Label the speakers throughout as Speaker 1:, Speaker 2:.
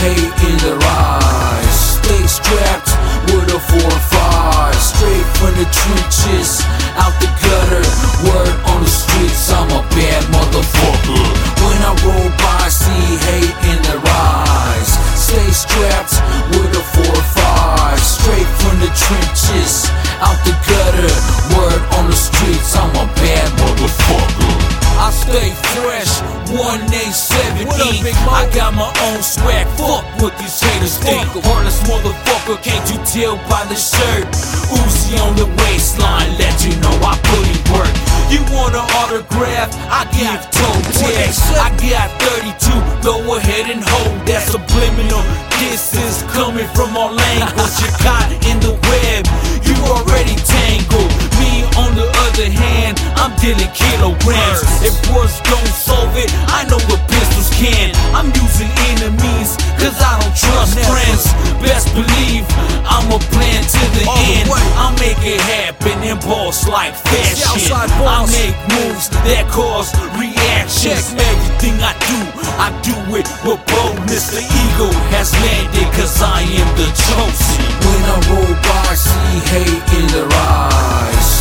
Speaker 1: hate in their eyes. Own swag, fuck what these haters think. Heartless motherfucker, can't you tell by the shirt? Uzi on the waistline, let you know I put in work. You want an autograph? I give toe tags. I got 32, go ahead and hold that subliminal. Don't solve it, I know what pistols can. I'm using enemies, cause I don't trust
Speaker 2: Never.
Speaker 1: friends. Best believe I'm a plan to the
Speaker 2: All
Speaker 1: end.
Speaker 2: way.
Speaker 1: I make it happen in boss like fashion. I make moves that cause reactions. Everything I do, I do it with boldness. The eagle has landed, cause I am the chosen. When I roll by, see hate in their eyes.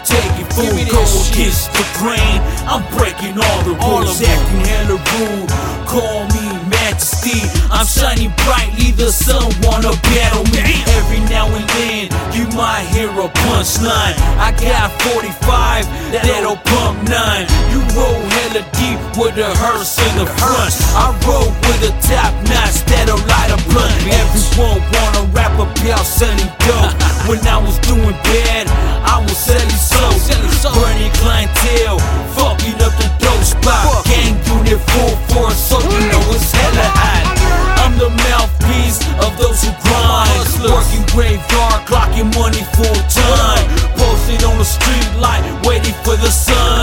Speaker 1: And I'm taking full
Speaker 2: Give
Speaker 1: go against the grain. I'm breaking all the
Speaker 2: All
Speaker 1: rules, acting hella rude. Call me majesty. I'm shining brightly. The sun wanna battle me. Every now and then you might hear a punchline. I got 45 that'll pump nine. You roll hella deep with a hearse in the front. I roll with a top notch that'll light a blunt. Everyone wanna rap about selling dope. When I was doing bad, I was. Selling full time. Posted on the street light, waiting for the sun.